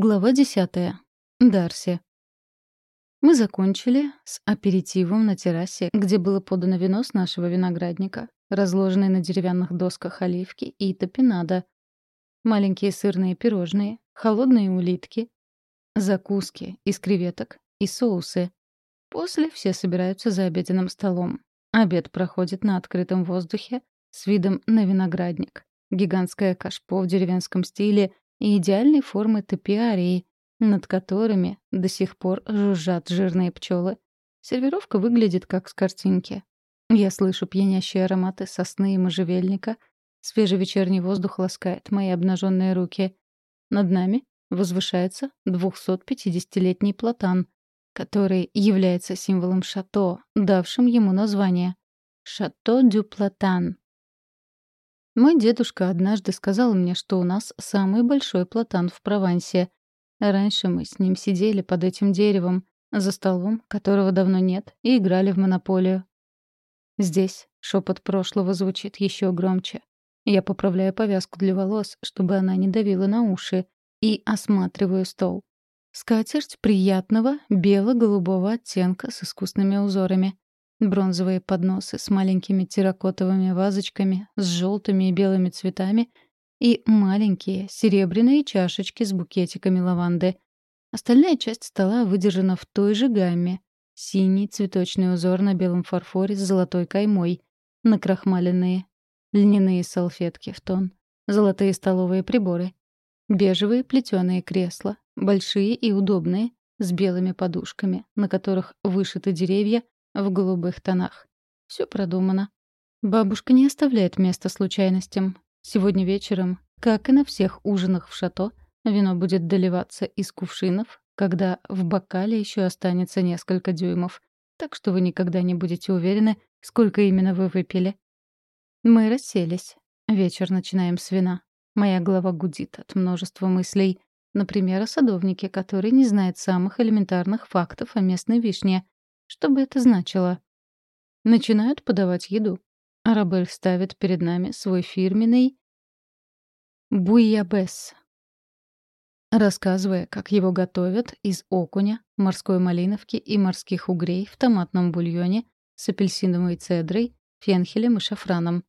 Глава десятая. Дарси. Мы закончили с аперитивом на террасе, где было подано вино с нашего виноградника, разложенные на деревянных досках оливки и топинада, маленькие сырные пирожные, холодные улитки, закуски из креветок и соусы. После все собираются за обеденным столом. Обед проходит на открытом воздухе с видом на виноградник. Гигантское кашпо в деревенском стиле и идеальной формы топиарии, над которыми до сих пор жужжат жирные пчелы. Сервировка выглядит как с картинки. Я слышу пьянящие ароматы сосны и можжевельника. Свежий вечерний воздух ласкает мои обнаженные руки. Над нами возвышается 250-летний платан, который является символом шато, давшим ему название. «Шато дю Платан». Мой дедушка однажды сказал мне, что у нас самый большой платан в Провансе. Раньше мы с ним сидели под этим деревом, за столом, которого давно нет, и играли в монополию. Здесь шепот прошлого звучит еще громче. Я поправляю повязку для волос, чтобы она не давила на уши, и осматриваю стол. Скатерть приятного бело-голубого оттенка с искусными узорами. Бронзовые подносы с маленькими терракотовыми вазочками с желтыми и белыми цветами и маленькие серебряные чашечки с букетиками лаванды. Остальная часть стола выдержана в той же гамме. Синий цветочный узор на белом фарфоре с золотой каймой, накрахмаленные, льняные салфетки в тон, золотые столовые приборы, бежевые плетеные кресла, большие и удобные, с белыми подушками, на которых вышиты деревья в голубых тонах. Все продумано. Бабушка не оставляет места случайностям. Сегодня вечером, как и на всех ужинах в шато, вино будет доливаться из кувшинов, когда в бокале еще останется несколько дюймов. Так что вы никогда не будете уверены, сколько именно вы выпили. Мы расселись. Вечер начинаем с вина. Моя голова гудит от множества мыслей. Например, о садовнике, который не знает самых элементарных фактов о местной вишне, что бы это значило? Начинают подавать еду. Арабель ставит перед нами свой фирменный буйябес, рассказывая, как его готовят из окуня, морской малиновки и морских угрей в томатном бульоне с апельсиновой цедрой, фенхелем и шафраном.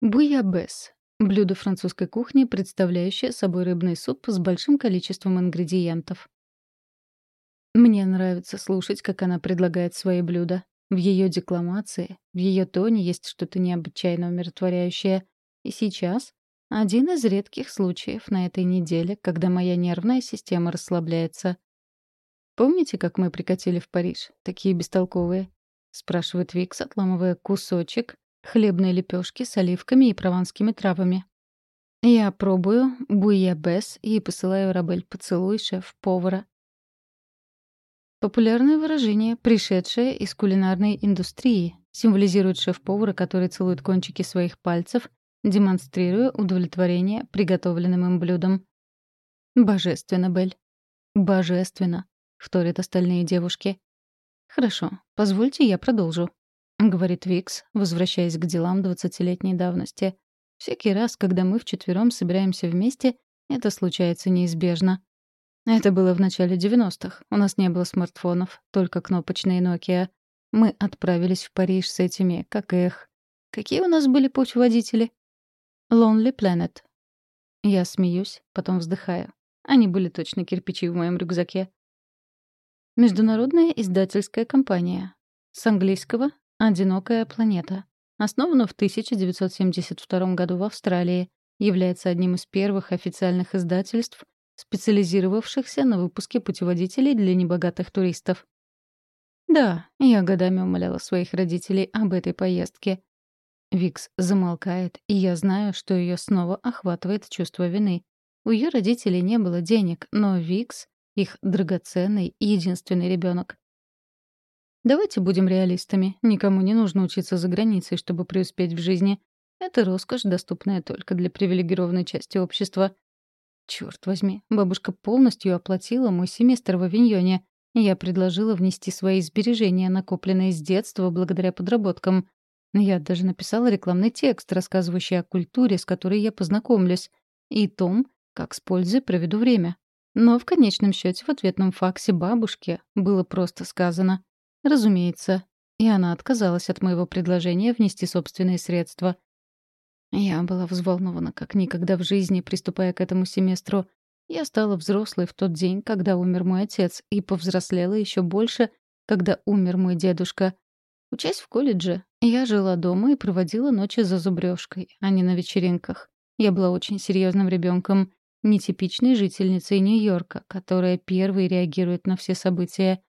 Буйябес — блюдо французской кухни, представляющее собой рыбный суп с большим количеством ингредиентов. Мне нравится слушать, как она предлагает свои блюда. В ее декламации, в ее тоне есть что-то необычайно умиротворяющее. И сейчас один из редких случаев на этой неделе, когда моя нервная система расслабляется. «Помните, как мы прикатили в Париж? Такие бестолковые?» — спрашивает Викс, отламывая кусочек хлебной лепешки с оливками и прованскими травами. Я пробую буйябес и посылаю Рабель поцелуй шеф-повара, Популярное выражение, пришедшее из кулинарной индустрии, символизирует шеф-повара, который целует кончики своих пальцев, демонстрируя удовлетворение приготовленным им блюдом. «Божественно, Бель». «Божественно», — вторят остальные девушки. «Хорошо, позвольте я продолжу», — говорит Викс, возвращаясь к делам двадцатилетней давности. «Всякий раз, когда мы вчетвером собираемся вместе, это случается неизбежно. Это было в начале 90-х. У нас не было смартфонов, только кнопочные Nokia. Мы отправились в Париж с этими, как их. Какие у нас были путеводители? Lonely Planet. Я смеюсь, потом вздыхаю. Они были точно кирпичи в моем рюкзаке. Международная издательская компания. С английского «Одинокая планета». Основана в 1972 году в Австралии. Является одним из первых официальных издательств специализировавшихся на выпуске путеводителей для небогатых туристов. Да, я годами умоляла своих родителей об этой поездке. Викс замолкает, и я знаю, что ее снова охватывает чувство вины. У ее родителей не было денег, но Викс — их драгоценный и единственный ребенок. Давайте будем реалистами. Никому не нужно учиться за границей, чтобы преуспеть в жизни. Это роскошь, доступная только для привилегированной части общества. Черт возьми, бабушка полностью оплатила мой семестр в Авиньоне. Я предложила внести свои сбережения, накопленные с детства благодаря подработкам. Я даже написала рекламный текст, рассказывающий о культуре, с которой я познакомлюсь, и том, как с пользой проведу время. Но в конечном счете в ответном факсе бабушке было просто сказано «разумеется», и она отказалась от моего предложения внести собственные средства. Я была взволнована как никогда в жизни, приступая к этому семестру. Я стала взрослой в тот день, когда умер мой отец, и повзрослела еще больше, когда умер мой дедушка. Учась в колледже, я жила дома и проводила ночи за зубрёжкой, а не на вечеринках. Я была очень серьезным ребенком, нетипичной жительницей Нью-Йорка, которая первой реагирует на все события.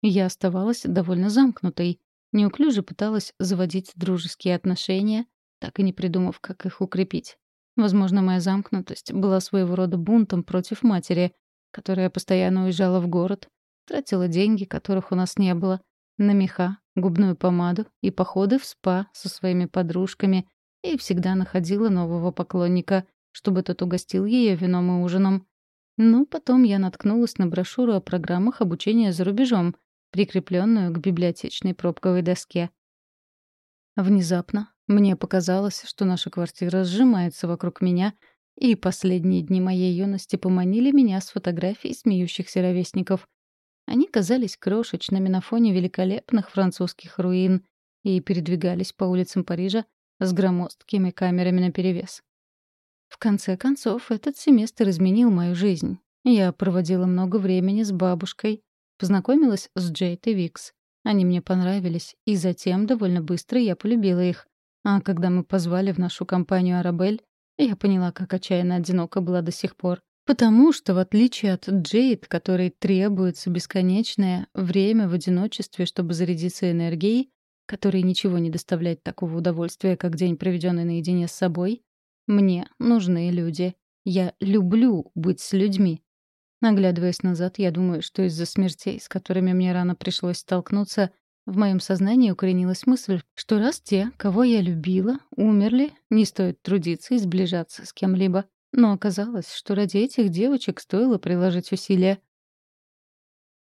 Я оставалась довольно замкнутой, неуклюже пыталась заводить дружеские отношения, так и не придумав, как их укрепить. Возможно, моя замкнутость была своего рода бунтом против матери, которая постоянно уезжала в город, тратила деньги, которых у нас не было, на меха, губную помаду и походы в спа со своими подружками и всегда находила нового поклонника, чтобы тот угостил ее вином и ужином. Ну, потом я наткнулась на брошюру о программах обучения за рубежом, прикрепленную к библиотечной пробковой доске. Внезапно мне показалось, что наша квартира сжимается вокруг меня, и последние дни моей юности поманили меня с фотографией смеющихся ровесников. Они казались крошечными на фоне великолепных французских руин и передвигались по улицам Парижа с громоздкими камерами наперевес. В конце концов, этот семестр изменил мою жизнь. Я проводила много времени с бабушкой, познакомилась с Джейт и Викс. Они мне понравились, и затем довольно быстро я полюбила их. А когда мы позвали в нашу компанию Арабель, я поняла, как отчаянно одинока была до сих пор. Потому что, в отличие от Джейд, которой требуется бесконечное время в одиночестве, чтобы зарядиться энергией, которой ничего не доставляет такого удовольствия, как день, проведенный наедине с собой, мне нужны люди. Я люблю быть с людьми. Наглядываясь назад, я думаю, что из-за смертей, с которыми мне рано пришлось столкнуться, в моем сознании укоренилась мысль, что раз те, кого я любила, умерли, не стоит трудиться и сближаться с кем-либо. Но оказалось, что ради этих девочек стоило приложить усилия.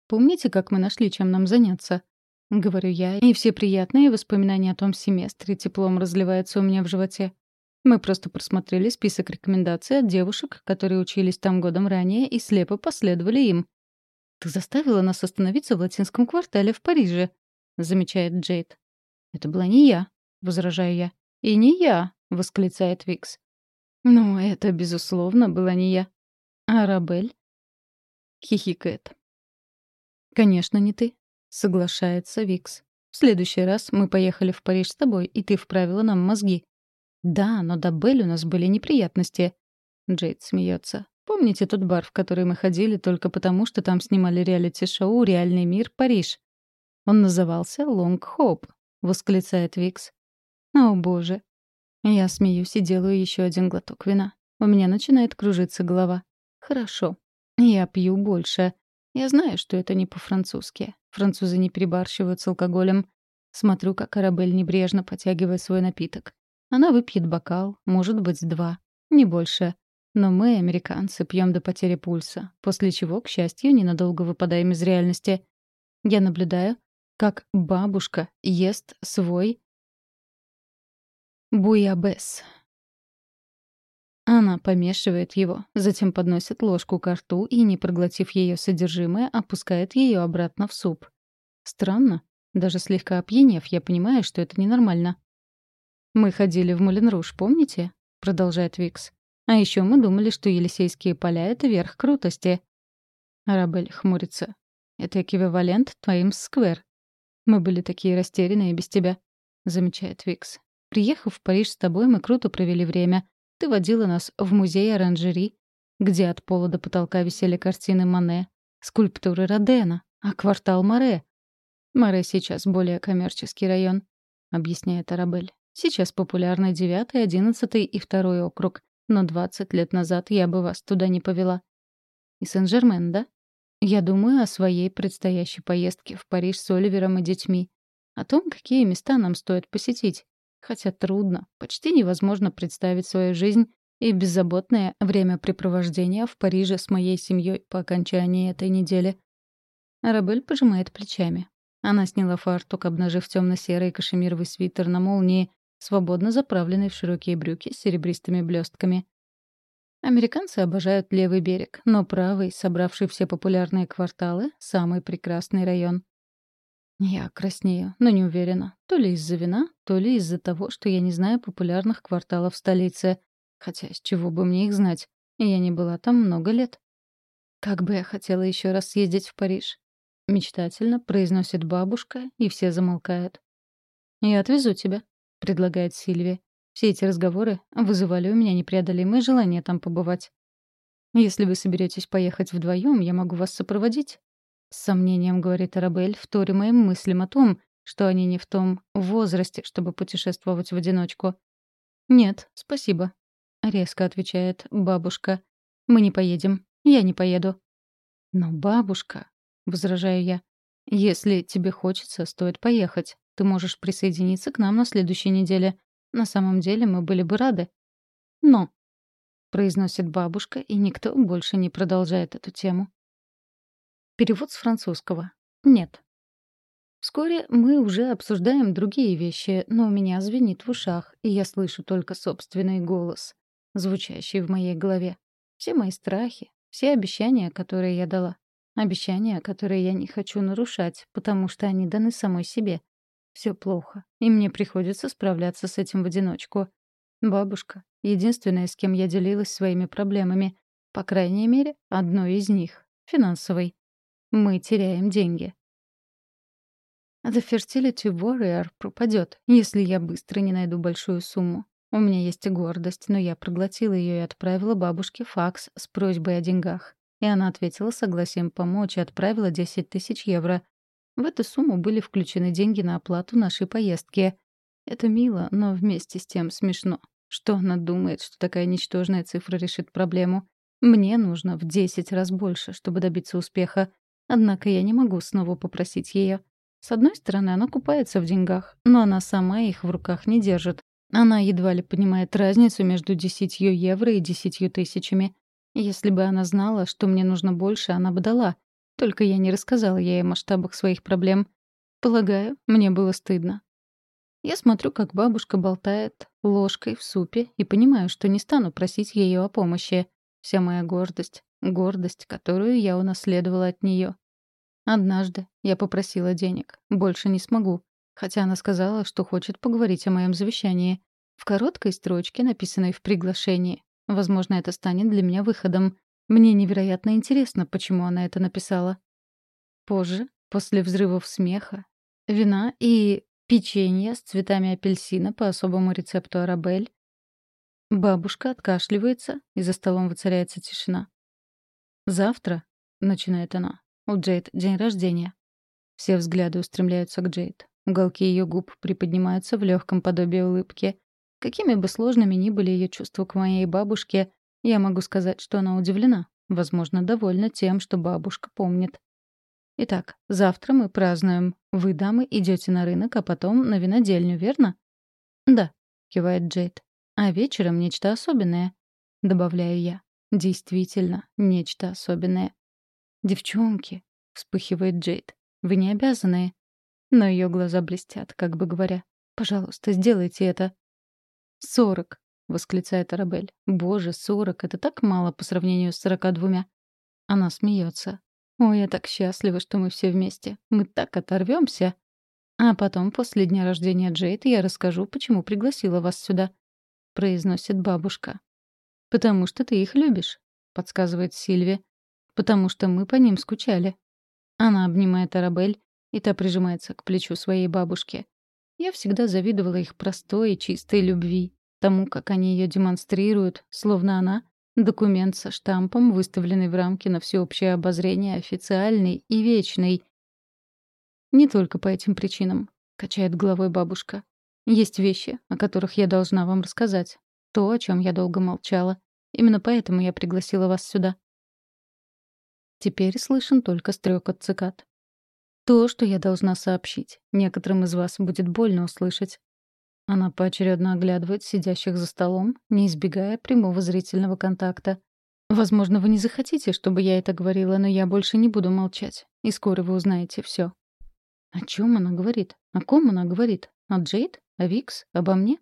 «Помните, как мы нашли, чем нам заняться?» — говорю я, и все приятные воспоминания о том семестре теплом разливаются у меня в животе. Мы просто просмотрели список рекомендаций от девушек, которые учились там годом ранее и слепо последовали им. «Ты заставила нас остановиться в латинском квартале в Париже», — замечает Джейд. «Это была не я», — возражаю я. «И не я», — восклицает Викс. «Ну, это, безусловно, была не я». «Арабель?» — хихикает. «Конечно, не ты», — соглашается Викс. «В следующий раз мы поехали в Париж с тобой, и ты вправила нам мозги. «Да, но до Белль у нас были неприятности». Джейд смеется. «Помните тот бар, в который мы ходили только потому, что там снимали реалити-шоу «Реальный мир. Париж»?» Он назывался «Лонг Хоп», — восклицает Викс. «О, боже». Я смеюсь и делаю еще один глоток вина. У меня начинает кружиться голова. «Хорошо. Я пью больше. Я знаю, что это не по-французски. Французы не перебарщивают с алкоголем. Смотрю, как Арабель небрежно потягивает свой напиток. Она выпьет бокал, может быть, два, не больше. Но мы, американцы, пьем до потери пульса, после чего, к счастью, ненадолго выпадаем из реальности. Я наблюдаю, как бабушка ест свой буябес. Она помешивает его, затем подносит ложку к рту и, не проглотив ее содержимое, опускает ее обратно в суп. Странно. Даже слегка опьянев, я понимаю, что это ненормально. «Мы ходили в Мулен-Руж, помните?» — продолжает Викс. «А еще мы думали, что Елисейские поля — это верх крутости». Арабель хмурится. «Это эквивалент твоим сквер». «Мы были такие растерянные без тебя», — замечает Викс. «Приехав в Париж с тобой, мы круто провели время. Ты водила нас в музей оранжери, где от пола до потолка висели картины Мане, скульптуры Родена, а квартал Море. Море сейчас более коммерческий район», — объясняет Арабель. Сейчас популярны девятый, одиннадцатый и второй округ, но двадцать лет назад я бы вас туда не повела. И Сен-Жермен, да? Я думаю о своей предстоящей поездке в Париж с Оливером и детьми. О том, какие места нам стоит посетить. Хотя трудно, почти невозможно представить свою жизнь и беззаботное времяпрепровождение в Париже с моей семьей по окончании этой недели. Арабель пожимает плечами. Она сняла фартук, обнажив темно-серый кашемировый свитер на молнии свободно заправленный в широкие брюки с серебристыми блестками. Американцы обожают левый берег, но правый, собравший все популярные кварталы, — самый прекрасный район. Я краснею, но не уверена. То ли из-за вина, то ли из-за того, что я не знаю популярных кварталов столицы. Хотя с чего бы мне их знать? Я не была там много лет. Как бы я хотела еще раз съездить в Париж. Мечтательно произносит бабушка, и все замолкают. «Я отвезу тебя», — предлагает Сильвия. Все эти разговоры вызывали у меня непреодолимое желание там побывать. «Если вы соберетесь поехать вдвоем, я могу вас сопроводить», — с сомнением говорит Арабель, вторя моим мыслям о том, что они не в том возрасте, чтобы путешествовать в одиночку. «Нет, спасибо», — резко отвечает бабушка. «Мы не поедем. Я не поеду». «Но бабушка», — возражаю я, — «если тебе хочется, стоит поехать. Ты можешь присоединиться к нам на следующей неделе. На самом деле мы были бы рады. Но, произносит бабушка, и никто больше не продолжает эту тему. Перевод с французского. Нет. Вскоре мы уже обсуждаем другие вещи, но у меня звенит в ушах, и я слышу только собственный голос, звучащий в моей голове. Все мои страхи, все обещания, которые я дала. Обещания, которые я не хочу нарушать, потому что они даны самой себе. Все плохо, и мне приходится справляться с этим в одиночку. Бабушка — единственная, с кем я делилась своими проблемами. По крайней мере, одной из них — финансовой. Мы теряем деньги. The Fertility Warrior пропадет, если я быстро не найду большую сумму. У меня есть гордость, но я проглотила ее и отправила бабушке факс с просьбой о деньгах. И она ответила согласием помочь и отправила 10 тысяч евро. В эту сумму были включены деньги на оплату нашей поездки. Это мило, но вместе с тем смешно. Что она думает, что такая ничтожная цифра решит проблему? Мне нужно в 10 раз больше, чтобы добиться успеха. Однако я не могу снова попросить ее. С одной стороны, она купается в деньгах, но она сама их в руках не держит. Она едва ли понимает разницу между десятью евро и десятью тысячами. Если бы она знала, что мне нужно больше, она бы дала. Только я не рассказала ей о масштабах своих проблем. Полагаю, мне было стыдно. Я смотрю, как бабушка болтает ложкой в супе и понимаю, что не стану просить ее о помощи. Вся моя гордость, гордость, которую я унаследовала от нее. Однажды я попросила денег. Больше не смогу. Хотя она сказала, что хочет поговорить о моем завещании. В короткой строчке, написанной в приглашении. Возможно, это станет для меня выходом. Мне невероятно интересно, почему она это написала. Позже, после взрывов смеха, вина и печенье с цветами апельсина по особому рецепту Арабель, бабушка откашливается, и за столом воцаряется тишина. «Завтра», — начинает она, — «у Джейд день рождения». Все взгляды устремляются к Джейд. Уголки ее губ приподнимаются в легком подобии улыбки. Какими бы сложными ни были ее чувства к моей бабушке, я могу сказать, что она удивлена, возможно, довольна тем, что бабушка помнит. Итак, завтра мы празднуем. Вы, дамы, идете на рынок, а потом на винодельню, верно? Да, кивает Джейд. А вечером нечто особенное, добавляю я. Действительно, нечто особенное. Девчонки, вспыхивает Джейд. Вы не обязаны. Но ее глаза блестят, как бы говоря. Пожалуйста, сделайте это. Сорок, — восклицает Арабель. «Боже, сорок — это так мало по сравнению с сорока двумя». Она смеется. «Ой, я так счастлива, что мы все вместе. Мы так оторвемся. А потом, после дня рождения Джейд, я расскажу, почему пригласила вас сюда», — произносит бабушка. «Потому что ты их любишь», — подсказывает Сильви. «Потому что мы по ним скучали». Она обнимает Арабель, и та прижимается к плечу своей бабушки. Я всегда завидовала их простой и чистой любви, тому, как они ее демонстрируют, словно она — документ со штампом, выставленный в рамке на всеобщее обозрение, официальный и вечный. «Не только по этим причинам», — качает головой бабушка. «Есть вещи, о которых я должна вам рассказать. То, о чем я долго молчала. Именно поэтому я пригласила вас сюда». Теперь слышен только стрекот цикад. То, что я должна сообщить. Некоторым из вас будет больно услышать. Она поочередно оглядывает сидящих за столом, не избегая прямого зрительного контакта. Возможно, вы не захотите, чтобы я это говорила, но я больше не буду молчать. И скоро вы узнаете все. О чем она говорит? О ком она говорит? О Джейд? О Викс? Обо мне?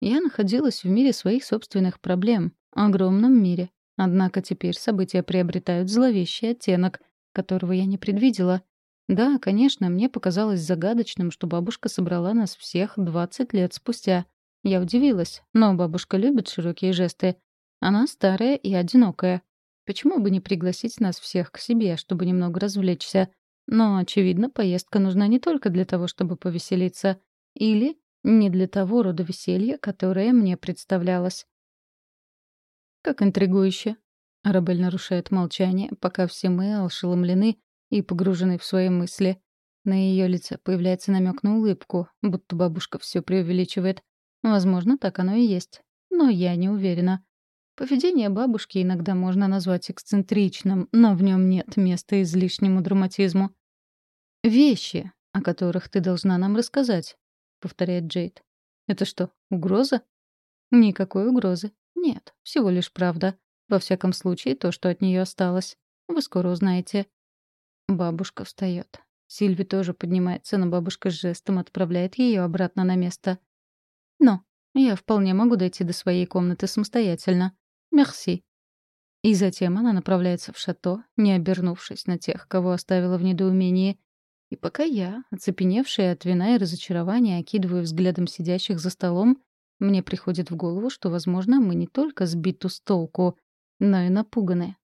Я находилась в мире своих собственных проблем, огромном мире. Однако теперь события приобретают зловещий оттенок, которого я не предвидела. Да, конечно, мне показалось загадочным, что бабушка собрала нас всех 20 лет спустя. Я удивилась, но бабушка любит широкие жесты. Она старая и одинокая. Почему бы не пригласить нас всех к себе, чтобы немного развлечься? Но, очевидно, поездка нужна не только для того, чтобы повеселиться. Или не для того рода веселья, которое мне представлялось. Как интригующе. Арабель нарушает молчание, пока все мы ошеломлены и погружены в свои мысли. На ее лице появляется намек на улыбку, будто бабушка все преувеличивает. Возможно, так оно и есть. Но я не уверена. Поведение бабушки иногда можно назвать эксцентричным, но в нем нет места излишнему драматизму. «Вещи, о которых ты должна нам рассказать», — повторяет Джейд. «Это что, угроза?» «Никакой угрозы. Нет, всего лишь правда. Во всяком случае, то, что от нее осталось. Вы скоро узнаете». Бабушка встает. Сильви тоже поднимается, но бабушка с жестом отправляет ее обратно на место. «Но я вполне могу дойти до своей комнаты самостоятельно. Мерси». И затем она направляется в шато, не обернувшись на тех, кого оставила в недоумении. И пока я, оцепеневшая от вина и разочарования, окидываю взглядом сидящих за столом, мне приходит в голову, что, возможно, мы не только сбиты с толку, но и напуганы.